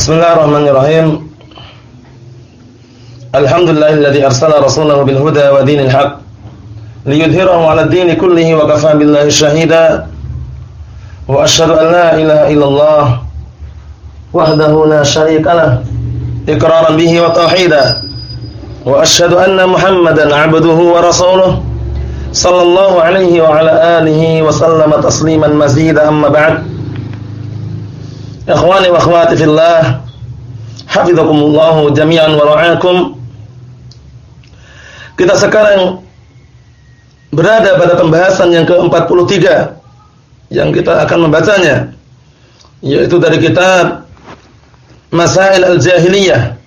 Bismillahirrahmanirrahim. Alhamdulillahilladzi arsala rasulahu bil huda wa dinil haq liyudhhirahu 'ala ad-din kullihi wa kafaa billahi shahida. Wa asyhadu an la ilaha illallah wahdahu la syarika lah iqraran bihi wa tauhida. Wa asyhadu anna Muhammadan 'abduhu wa rasuluhu sallallahu alaihi wa ala alihi wa sallama tasliman mazida amma ba'd. Ikhwani wa akhwati fillah, hafizakumullah jami'an wa ra'akum. Kita sekarang berada pada pembahasan yang ke-43 yang kita akan membacanya yaitu dari kitab Masail al-Jahiliyah.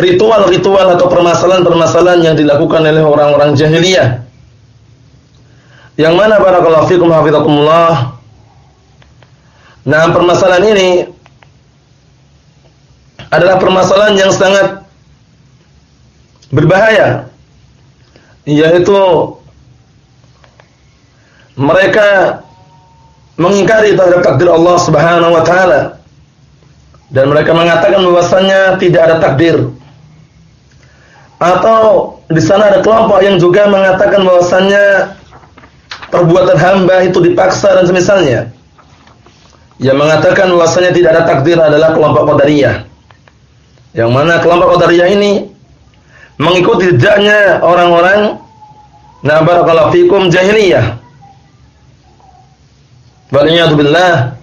Ritual-ritual atau permasalahan-permasalahan yang dilakukan oleh orang-orang jahiliyah. Yang mana barakallahu fikum hafizakumullah Nah, permasalahan ini adalah permasalahan yang sangat berbahaya yaitu mereka mengingkari terhadap takdir Allah Subhanahu wa taala. Dan mereka mengatakan bahwasannya tidak ada takdir. Atau di sana ada kelompok yang juga mengatakan bahwasannya perbuatan hamba itu dipaksa dan semisalnya yang mengatakan bahwasanya tidak ada takdir adalah kelompok Qadariyah. Yang mana kelompok Qadariyah ini mengikuti jejaknya orang-orang na barakallahu fikum jahiliyah. Waliyadu billah.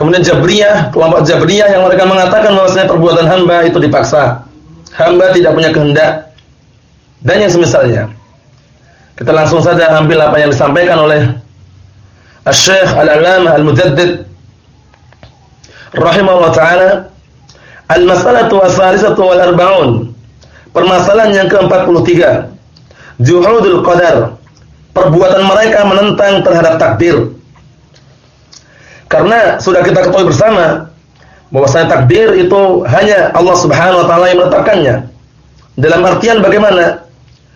Kemudian Jabriyah, kelompok Jabriyah yang mereka mengatakan bahwasanya perbuatan hamba itu dipaksa. Hamba tidak punya kehendak. Dan yang semisalnya. Kita langsung saja ambil apa yang disampaikan oleh Asy-Syaikh Al-Alamah Al-Mujaddid rahimahullah taala al-mas'alatu as-salisatu wal arba'un. Permasalahan yang ke-43. Juhudul qadar. Perbuatan mereka menentang terhadap takdir. Karena sudah kita ketahui bersama bahwasanya takdir itu hanya Allah Subhanahu wa taala yang menetapkannya. Dalam artian bagaimana?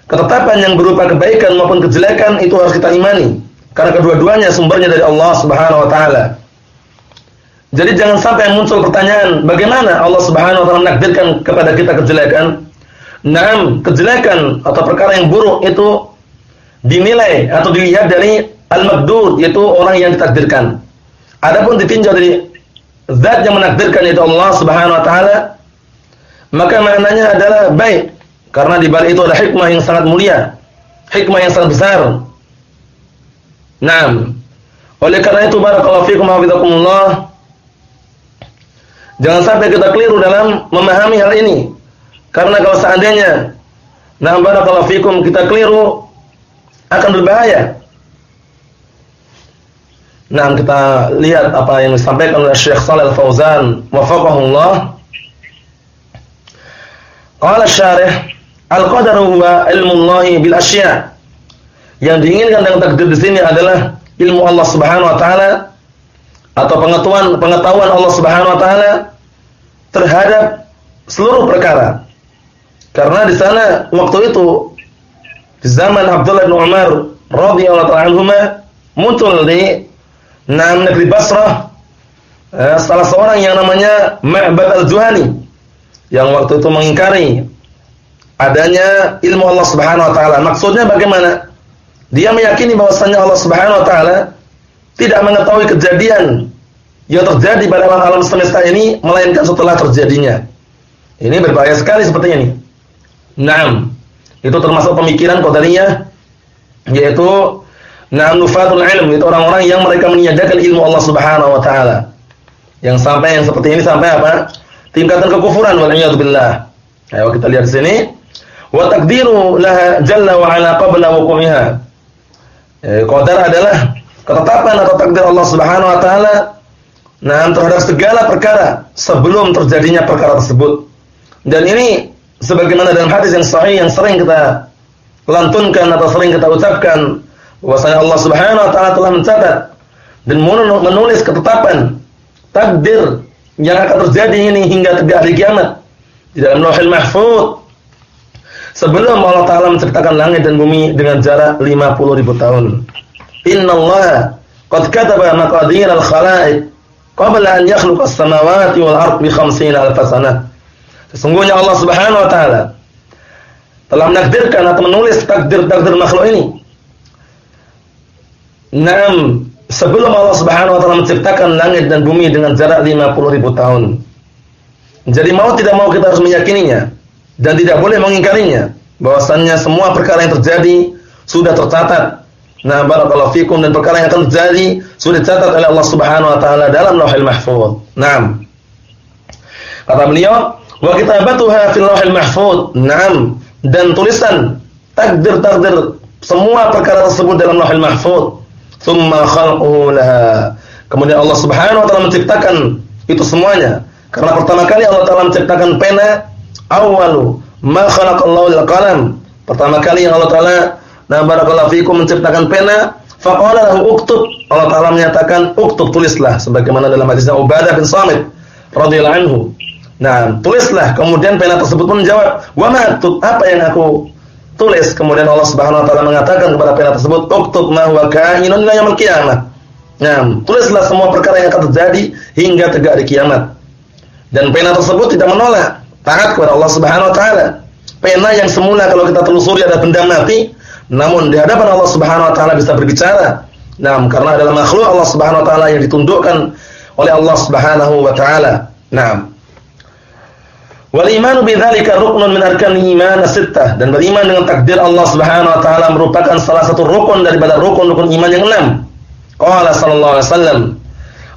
Ketetapan yang berupa kebaikan maupun kejelekan itu harus kita imani karena kedua-duanya sumbernya dari Allah Subhanahu wa taala. Jadi jangan sampai muncul pertanyaan, bagaimana Allah Subhanahu wa taala menakdirkan kepada kita kejelekan? Naam, kejelekan atau perkara yang buruk itu dinilai atau dilihat dari al-maqdur, yaitu orang yang ditakdirkan. Adapun ditinjau dari zat yang menakdirkan itu Allah Subhanahu wa taala, maka maknanya adalah baik karena di balik itu ada hikmah yang sangat mulia, hikmah yang sangat besar. Naam. Oleh karena itu barakallahu fikum hafizakumullah Jangan sampai kita keliru dalam memahami hal ini. Karena kalau seandainya nah barakallahu fikum kita keliru akan berbahaya. Nah, kita lihat apa yang disampaikan oleh Syekh Shalal Fauzan, wafaqahullah. Qala syarih, al-qadaru huwa ilmu Allah bil asya'. Yang diinginkan dengan takdir di sini adalah ilmu Allah Subhanahu wa taala atau pengetahuan pengetahuan Allah Subhanahu wa taala terhadap seluruh perkara. Karena di sana waktu itu di zaman Abdullah bin Umar radhiyallahu anhuma muncul di nam negeri Basrah eh, salah seorang yang namanya Ma'bad al-Juhani yang waktu itu mengingkari adanya ilmu Allah Subhanahu wa taala. Maksudnya bagaimana? Dia meyakini bahwasanya Allah Subhanahu wa taala tidak mengetahui kejadian yang terjadi pada alam semesta ini melainkan setelah terjadinya. Ini berbahaya sekali seperti ini. Naam. Itu termasuk pemikiran Qadariyah yaitu na'am nufatul ilm, itu orang-orang yang mereka meniadakan ilmu Allah Subhanahu wa taala. Yang sampai yang seperti ini sampai apa? Tingkatan kekufuran wal billah. Ayo kita lihat sini. Wa taqdiru laha jalla wa ala qabla wuqumiha. Eh, qadar adalah ketetapan atau takdir Allah Subhanahu wa taala nah terhadap segala perkara sebelum terjadinya perkara tersebut. Dan ini sebagaimana dalam hadis yang sahih yang sering kita lantunkan atau sering kita ucapkan bahwasanya Allah Subhanahu wa taala telah mencatat dan menulis ketetapan takdir yang akan terjadi ini hingga tiga hari kiamat di dalam Lauhul Mahfuz sebelum Allah taala menciptakan langit dan bumi dengan jarak 50 ribu tahun. Innallaha qad kataba maqadir al-khalaiq qabla an yakhluqa as-samawati wal ard bi 50 alf sanah. Sesungguhnya Allah Subhanahu wa taala telah menakdirkan atau menulis takdir-takdir makhluk ini. Naam, sebelum Allah Subhanahu wa taala menciptakan langit dan bumi dengan jarak 50 ribu tahun. Jadi mau tidak mau kita harus meyakininya dan tidak boleh mengingkarinya bahwasannya semua perkara yang terjadi sudah tercatat. Nah, barakallahu fikum dan perkara yang akan terjadi sudah dicatat oleh Allah Subhanahu wa taala dalam Lauhul Mahfuz. Naam. Kata beliau, wa kitabatuha fil Lauhul Mahfuz. Naam. Dan tulisan takdir-takdir semua perkara tersebut dalam Lauhul Mahfuz. Tsumma khalquhu laha. Kemudian Allah Subhanahu wa taala menciptakan itu semuanya. Karena pertama kali Allah taala menciptakan pena awwalu ma khalaqallahu al-qalam. Pertama kali yang Allah taala nah barakallahu fikum menciptakan pena, faqala lahu uktub. Allah taala menyatakan uktub tulislah sebagaimana dalam hadis Ubadah bin Samit radhiyallahu anhu. Nah, tulislah. Kemudian pena tersebut pun menjawab, "Wa ma Apa yang aku tulis?" Kemudian Allah Subhanahu wa taala mengatakan kepada pena tersebut, "Uktub ma huwa kainun ila yaumil qiyamah." Nah, tulislah semua perkara yang akan terjadi hingga tegak hari kiamat. Dan pena tersebut tidak menolak taat kepada Allah Subhanahu wa taala. Pena yang semula kalau kita telusuri ada benda mati, namun di hadapan Allah Subhanahu wa taala bisa berbicara. Nah, karena adalah makhluk Allah Subhanahu wa taala yang ditundukkan oleh Allah Subhanahu wa taala. Nah, Wal imanu bidzalika ruknun min arkan iman sittah dan beriman dengan takdir Allah Subhanahu wa taala merupakan salah satu rukun daripada rukun-rukun iman yang enam. Qala sallallahu alaihi wasallam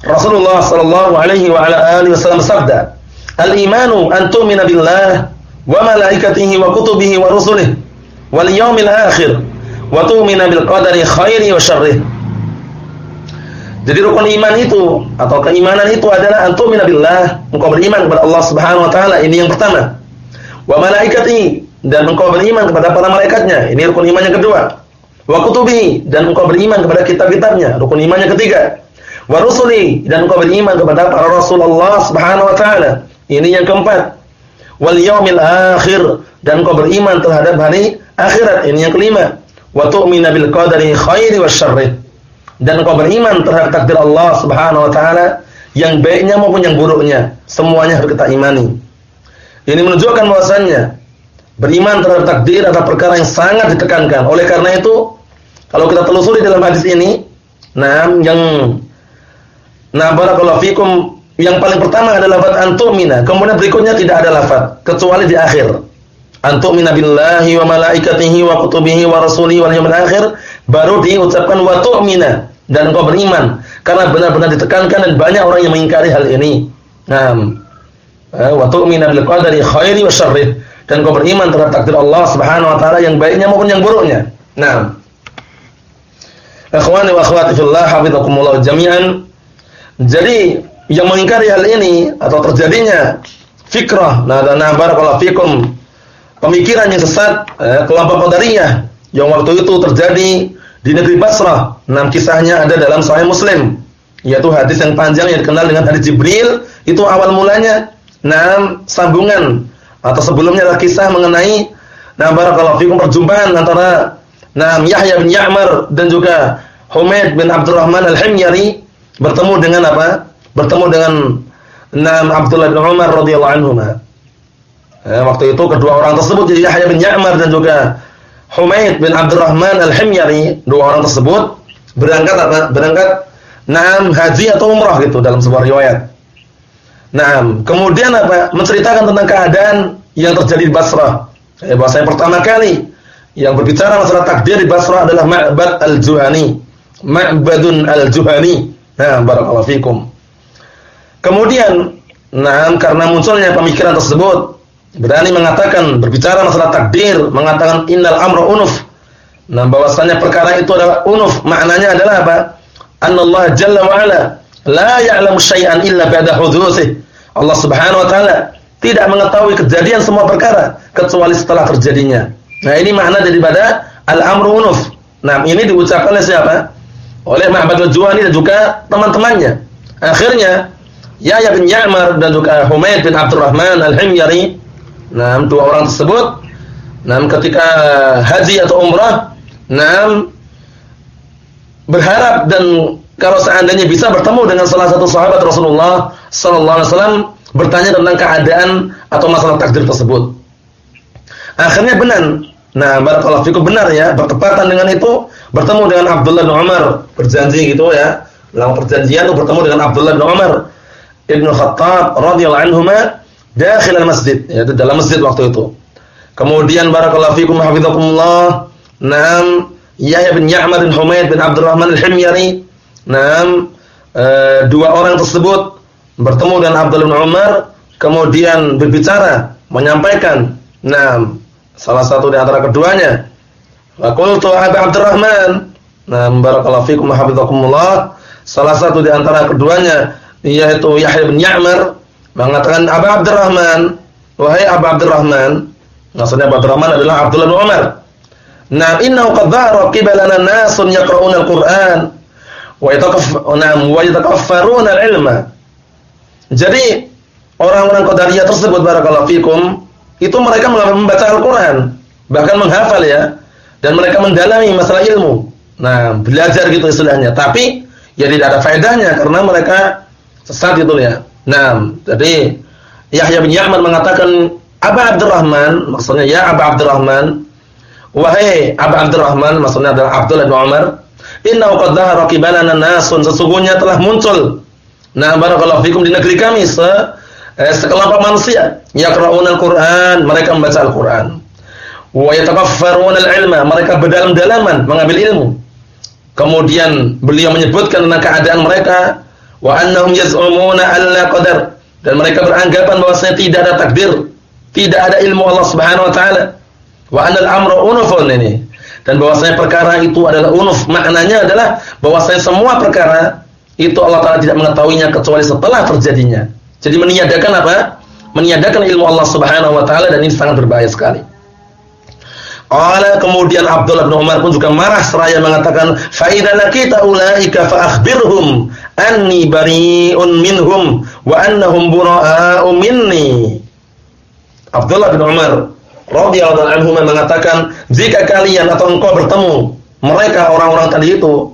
Rasulullah sallallahu alaihi wa ala alihi wasallam sabda Al-imanu an tu'mina billah wa malaikatihi wa kutubihi wa rusulihi wal yawmil akhir wa tu'mina bil qadari khairi wa syarrih. Jadi rukun iman itu atau keimanan itu adalah an tu'mina billah, engkau beriman kepada Allah Subhanahu wa taala, ini yang pertama. Wa malaikatihi dan engkau beriman kepada para malaikatnya, ini rukun iman yang kedua. Wa kutubihi dan engkau beriman kepada kitab-kitabnya, rukun iman yang ketiga. Wa rusuli dan engkau beriman kepada para rasul Allah Subhanahu wa taala, ini yang keempat. Wal yaumil akhir dan kau beriman terhadap hari akhirat. Ini yang kelima. Wa tu'minu bil qadari khairi wasyarri. Dan kau beriman terhadap takdir Allah Subhanahu wa taala yang baiknya maupun yang buruknya. Semuanya harus kita imani. Ini menunjukkan bahwasannya beriman terhadap takdir adalah perkara yang sangat ditekankan. Oleh karena itu, kalau kita telusuri dalam hadis ini, nah yang nah barakallahu fikum yang paling pertama adalah lafaz antumina, kemudian berikutnya tidak ada lafaz kecuali di akhir. Antumina billahi wa malaikatihi wa kutubihi wa rasulihi wal yawmil akhir baru diucapkan wa tu'mina dan engkau beriman karena benar-benar ditekankan dan banyak orang yang mengingkari hal ini. Naam. Eh, wa tu'mina bil qadari khairi wa syarri dan engkau beriman terhadap takdir Allah Subhanahu wa taala yang baiknya maupun yang buruknya. Naam. Ikhwani wa akhwati fillah, hafizakumullah jami'an. Jadi yang mengingkari hal ini atau terjadinya fikrah nah dan barakallahu fikum pemikiran yang sesat eh, kelompok qadariyah yang waktu itu terjadi di negeri Basrah. Enam kisahnya ada dalam Sahih Muslim yaitu hadis yang panjang yang dikenal dengan hadis Jibril itu awal mulanya enam sambungan atau sebelumnya adalah kisah mengenai nah barakallahu fikum perjumpaan antara Naam Yahya bin Ya'mar dan juga Humaid bin Abdurrahman Al-Himyari bertemu dengan apa? bertemu dengan Naam Abdullah bin Umar radhiyallahu anhu. Eh, waktu itu kedua orang tersebut jadi Yahya bin Ya'mar dan juga Humaid bin Abdurrahman Al-Himyari, dua orang tersebut berangkat? Berangkat Naam haji atau umrah gitu dalam sebuah riwayat. Naam, kemudian apa? Menceritakan tentang keadaan yang terjadi di Basrah. Eh, bahasa yang pertama kali yang berbicara masalah takdir di Basrah adalah Ma'bad Al-Juhani. Ma'badun Al-Juhani. Nah, barakallahu fikum. Kemudian, nah karena munculnya pemikiran tersebut, berani mengatakan berbicara masalah takdir, mengatakan innal amru unuf. Nah, bahwasanya perkara itu adalah unuf, maknanya adalah apa? Anallah jalla wa ala la ya'lamu syai'an illa ba'da hudutsih. Allah Subhanahu wa taala tidak mengetahui kejadian semua perkara kecuali setelah terjadinya. Nah, ini makna daripada al-amru unuf. Nah, ini diucapkan oleh siapa? Oleh Ma'bad al-Juhani dan juga teman-temannya. Akhirnya Yahya bin Ya'mar dan juga Humaid bin Abdurrahman Al-Himyari. Nah, dua orang tersebut nah ketika haji atau umrah, nah berharap dan kalau seandainya bisa bertemu dengan salah satu sahabat Rasulullah sallallahu alaihi wasallam bertanya tentang keadaan atau masalah takdir tersebut. Akhirnya benar. Nah, barakallahu fikum benar ya, bertepatan dengan itu bertemu dengan Abdullah bin Umar, berjanji gitu ya. Dalam perjanjian itu bertemu dengan Abdullah bin Umar Ibnu Khattab radhiyallahu anhuma dakhil al-masjid, yaitu dalam masjid waktu itu. Kemudian barakallahu fikum hafizakumullah. Naam Yahya bin Ya'mar bin Humaid bin Abdurrahman al-Himyari. Naam e, dua orang tersebut bertemu dengan Abdullah bin Umar kemudian berbicara, menyampaikan naam salah satu di antara keduanya. Wa qultu Abu Abdurrahman, naam barakallahu fikum hafizakumullah. Salah satu di antara keduanya yaitu Yahya bin Ya'mar mengatakan Abu Abdurrahman, wahai Abu Abdurrahman, maksudnya Abu Abdurrahman adalah Abdullah bin Umar. Nah, innahu qad dhahara qibalana nasun yaqra'una al-Qur'an wa yatakaffuna wa yatakaffaruna al-ilma. Jadi orang-orang Qadariyah tersebut barakallahu fikum itu mereka membaca Al-Qur'an, bahkan menghafal ya, dan mereka mendalami masalah ilmu. Nah, belajar gitu istilahnya. Tapi ya tidak ada faedahnya karena mereka sesat itu ya. Nah, jadi Yahya bin Ya'mar mengatakan Abu Abdurrahman, maksudnya ya Abu Abdurrahman, wahai Abu Abdurrahman, maksudnya adalah Abdullah bin Umar, inna qad dhahara qibalana nasun, sesungguhnya telah muncul. Nah, barakallahu fikum di negeri kami se eh, sekelompok manusia yaqra'una al-Qur'an, mereka membaca Al-Qur'an. Wa yatakaffaruna al-ilma, mereka berdalam-dalaman mengambil ilmu. Kemudian beliau menyebutkan tentang keadaan mereka wa annahum yaz'umuna alla qadar dan mereka beranggapan bahwasanya tidak ada takdir, tidak ada ilmu Allah Subhanahu wa taala. Wa anal amru unufun ini. Dan bahwasanya perkara itu adalah unuf, maknanya adalah bahwasanya semua perkara itu Allah taala tidak mengetahuinya kecuali setelah terjadinya. Jadi meniadakan apa? Meniadakan ilmu Allah Subhanahu wa taala dan ini sangat berbahaya sekali. Qala kemudian Abdullah bin Umar pun juga marah seraya mengatakan fa idza laqita ulaika fa anni bari'un minhum wa annahum bura'a'u minni. Abdullah bin Umar radhiyallahu anhu mengatakan jika kalian atau engkau bertemu mereka orang-orang tadi itu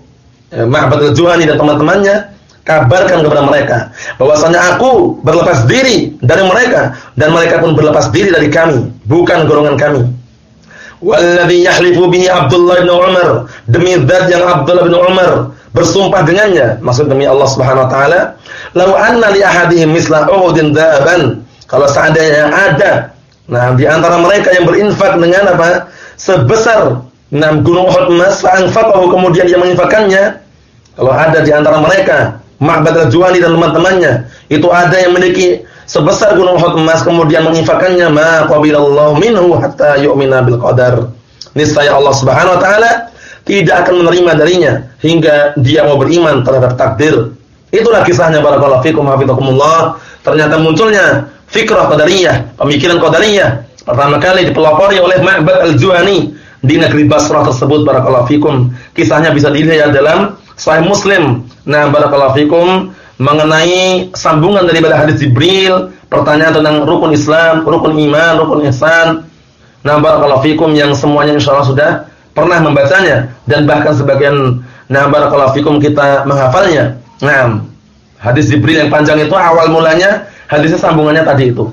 ya, Ma'bad al-Juhani dan teman-temannya kabarkan kepada mereka bahwasanya aku berlepas diri dari mereka dan mereka pun berlepas diri dari kami bukan golongan kami Walladhi yahlifu bihi Abdullah bin Umar. Demi zat yang Abdullah bin Umar bersumpah dengannya. Maksud demi Allah Subhanahu wa taala, "Lau anna li ahadihim misla Uhudin dhaban." Kalau seandainya ada nah di antara mereka yang berinfak dengan apa? Sebesar enam gunung Uhud emas, fa'anfaqahu kemudian dia menginfakkannya. Kalau ada di antara mereka, Ma'bad al-Juwani dan teman-temannya, itu ada yang memiliki sebesar gunung Uhud emas kemudian menginfakkannya ma qabilallahu minhu hatta yu'mina bil qadar. Niscaya Allah Subhanahu wa taala tidak akan menerima darinya hingga dia mau beriman terhadap takdir. Itulah kisahnya barakallahu fikum hafizakumullah. Ternyata munculnya fikrah qadariyah, pemikiran qadariyah pertama kali dipelopori oleh Ma'bad al-Juhani di negeri Basrah tersebut barakallahu fikum. Kisahnya bisa dilihat dalam Sahih Muslim. Nah, barakallahu fikum mengenai sambungan daripada hadis Jibril, pertanyaan tentang rukun Islam, rukun iman, rukun ihsan. Nah, barakallahu fikum yang semuanya insyaallah sudah pernah membacanya dan bahkan sebagian nah barakallahu fikum kita menghafalnya. Nah, hadis Jibril yang panjang itu awal mulanya hadisnya sambungannya tadi itu.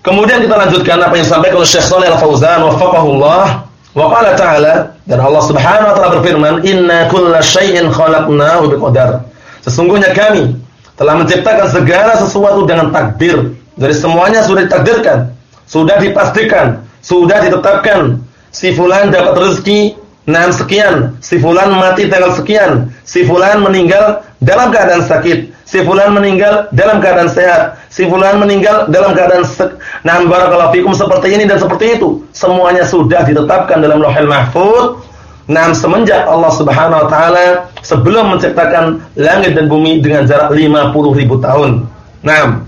Kemudian kita lanjutkan apa yang disampaikan oleh Syekh Shalih Al-Fauzan wafaqahullah Wa qala ta'ala dan Allah Subhanahu wa taala berfirman, "Inna kulla syai'in khalaqnahu biqadar." Sesungguhnya kami telah menciptakan segala sesuatu dengan takdir. Dari semuanya sudah ditakdirkan, sudah dipastikan, sudah ditetapkan. Si fulan dapat rezeki enam sekian, si fulan mati tanggal sekian, si fulan meninggal dalam keadaan sakit, si fulan meninggal dalam keadaan sehat, si fulan meninggal dalam keadaan nah barakallahu fikum seperti ini dan seperti itu. Semuanya sudah ditetapkan dalam Lauhul Mahfuz. Nah, semenjak Allah Subhanahu wa taala sebelum menciptakan langit dan bumi dengan jarak 50 ribu tahun. Nah,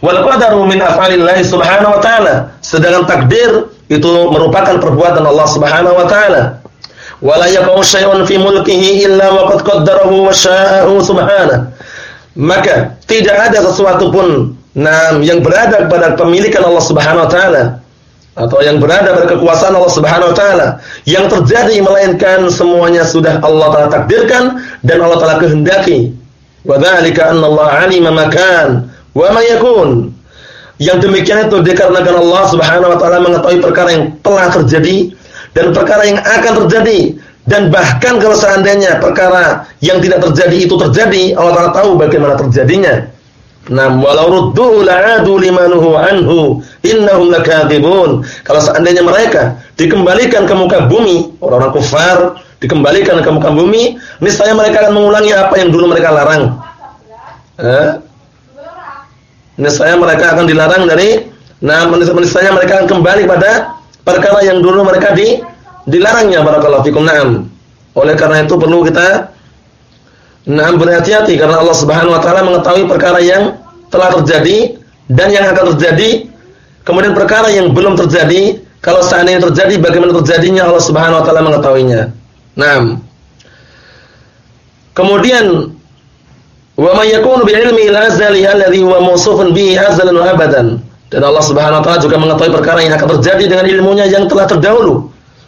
wal qadaru min af'alillahi subhanahu wa ta'ala. Sedangkan takdir itu merupakan perbuatan Allah Subhanahu wa taala. Wala yaqau syai'un fi mulkihi illa waqad qaddarahu wa sya'ahu subhanahu maka tidak ada sesuatu pun nah, yang berada pada pemilikan Allah Subhanahu wa taala atau yang berada pada kekuasaan Allah Subhanahu wa taala yang terjadi melainkan semuanya sudah Allah taala takdirkan dan Allah taala kehendaki. Wa dzalika anna Allah 'alima makan wa ma yakun. Yang demikian itu dikarenakan Allah Subhanahu wa taala mengetahui perkara yang telah terjadi dan perkara yang akan terjadi dan bahkan kalau seandainya perkara yang tidak terjadi itu terjadi, Allah taala tahu bagaimana terjadinya. Nam walau rudduhu la'adu limanuhu anhu innahum lakadzibun. Kalau seandainya mereka dikembalikan ke muka bumi, orang-orang kafir dikembalikan ke muka bumi, niscaya mereka akan mengulangi apa yang dulu mereka larang. Eh? Niscaya mereka akan dilarang dari nah niscaya mereka akan kembali pada perkara yang dulu mereka di dilarangnya barakallahu fikum. Naam. Oleh karena itu perlu kita Nah, berhati-hati karena Allah Subhanahu wa taala mengetahui perkara yang telah terjadi dan yang akan terjadi, kemudian perkara yang belum terjadi, kalau seandainya terjadi bagaimana terjadinya Allah Subhanahu wa taala mengetahuinya. Naam. Kemudian wa may yakunu bi ilmi al-azali alladhi huwa mawsufun bihi azalan wa abadan. Dan Allah Subhanahu wa taala juga mengetahui perkara yang akan terjadi dengan ilmunya yang telah terdahulu.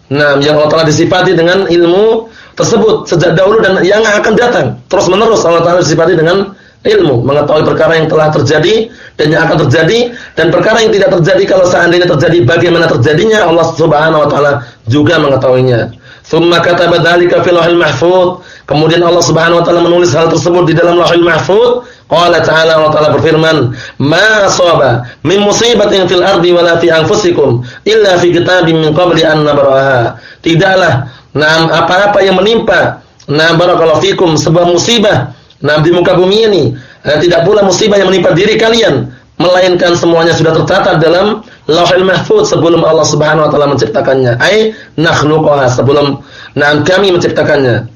Nah, yang Allah telah disifati dengan ilmu tersebut sejak dahulu dan yang akan datang. Terus menerus Allah Taala disifati dengan ilmu, mengetahui perkara yang telah terjadi dan yang akan terjadi dan perkara yang tidak terjadi kalau seandainya terjadi bagaimana terjadinya Allah Subhanahu wa taala juga mengetahuinya. Tsumma kataba dzalika fil lauhil mahfuz. Kemudian Allah Subhanahu wa taala menulis hal tersebut di dalam Lauhul Mahfuz. Qala ta'ala Allah Ta'ala berfirman, "Ma asaba min musibatin fil ardi wala fi anfusikum illa fi kitabim min qabli an nabraha." Tidaklah Nah, apa-apa yang menimpa, nah barakallahu fikum sebuah musibah, nah di muka bumi ini, nah, tidak pula musibah yang menimpa diri kalian, melainkan semuanya sudah tercatat dalam Lauhul Mahfuz sebelum Allah Subhanahu wa taala menciptakannya. Ai nakhluqaha sebelum nah kami menciptakannya.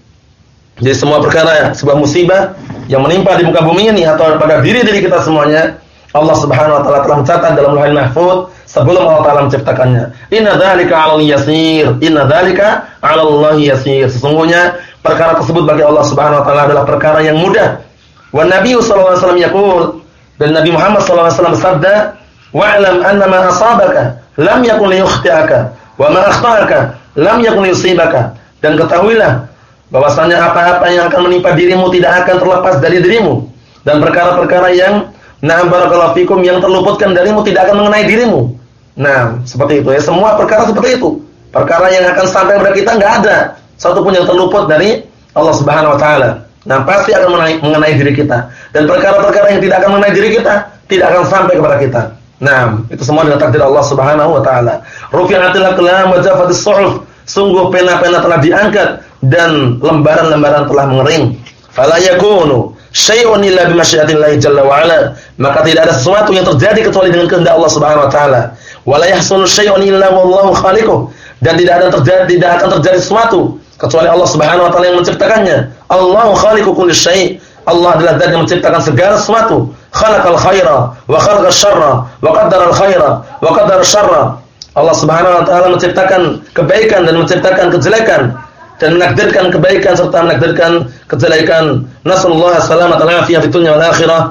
Jadi semua perkara sebuah musibah yang menimpa di muka bumi ini atau pada diri diri kita semuanya, Allah Subhanahu wa taala telah mencatat dalam Lauhul Mahfuz sebelum Allah Taala menciptakannya. Inna dzalika 'alal yasir. Inna dzalika 'ala yasir. Sesungguhnya perkara tersebut bagi Allah Subhanahu wa taala adalah perkara yang mudah. Wa Nabi sallallahu alaihi wasallam yaqul dan Nabi Muhammad wasallam bersabda, "Wa'lam anna ma asabaka lam yakun liyukhti'aka wa ma akhta'aka lam yakun liyusibaka." Dan ketahuilah bahwasanya apa-apa yang akan menimpa dirimu tidak akan terlepas dari dirimu dan perkara-perkara yang Nah, barakallahu fikum yang terluputkan darimu tidak akan mengenai dirimu. Nah, seperti itu ya. Semua perkara seperti itu. Perkara yang akan sampai kepada kita enggak ada satu pun yang terluput dari Allah Subhanahu wa taala. Nah, pasti akan mengenai, mengenai diri kita. Dan perkara-perkara yang tidak akan mengenai diri kita tidak akan sampai kepada kita. Nah, itu semua dengan takdir Allah Subhanahu wa taala. Rufi'atil aqlam wa jafatis. Sungguh pena-pena telah diangkat dan lembaran-lembaran telah mengering. Fala yakunu syai'un illa bi jalla wa ala. Maka tidak ada sesuatu yang terjadi kecuali dengan kehendak Allah Subhanahu wa taala wala yahsulu syai'un illa wallahu khaliquh dan tidak ada terjadi tidak akan terjadi sesuatu kecuali Allah Subhanahu wa taala yang menciptakannya. Allahu khaliqu kulli syai'. Allah adalah zat yang menciptakan segala sesuatu. Khalaqal khaira wa khalaqash syarra wa qaddara al khaira wa qaddara syarra. Allah Subhanahu wa taala menciptakan kebaikan dan menciptakan kejelekan dan menakdirkan kebaikan serta menakdirkan kejelekan. Nasallahu alaihi wasallam fid dunya wal akhirah.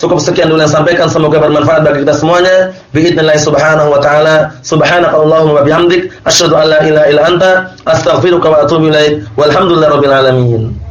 Cukup sekian dulu yang sampaikan semoga bermanfaat bagi kita semuanya. Biidznillah subhanahu wa taala. Subhanakallahumma wa bihamdik asyhadu an la ilaha illa anta astaghfiruka wa atubu ilaik. Walhamdulillahirabbil alamin.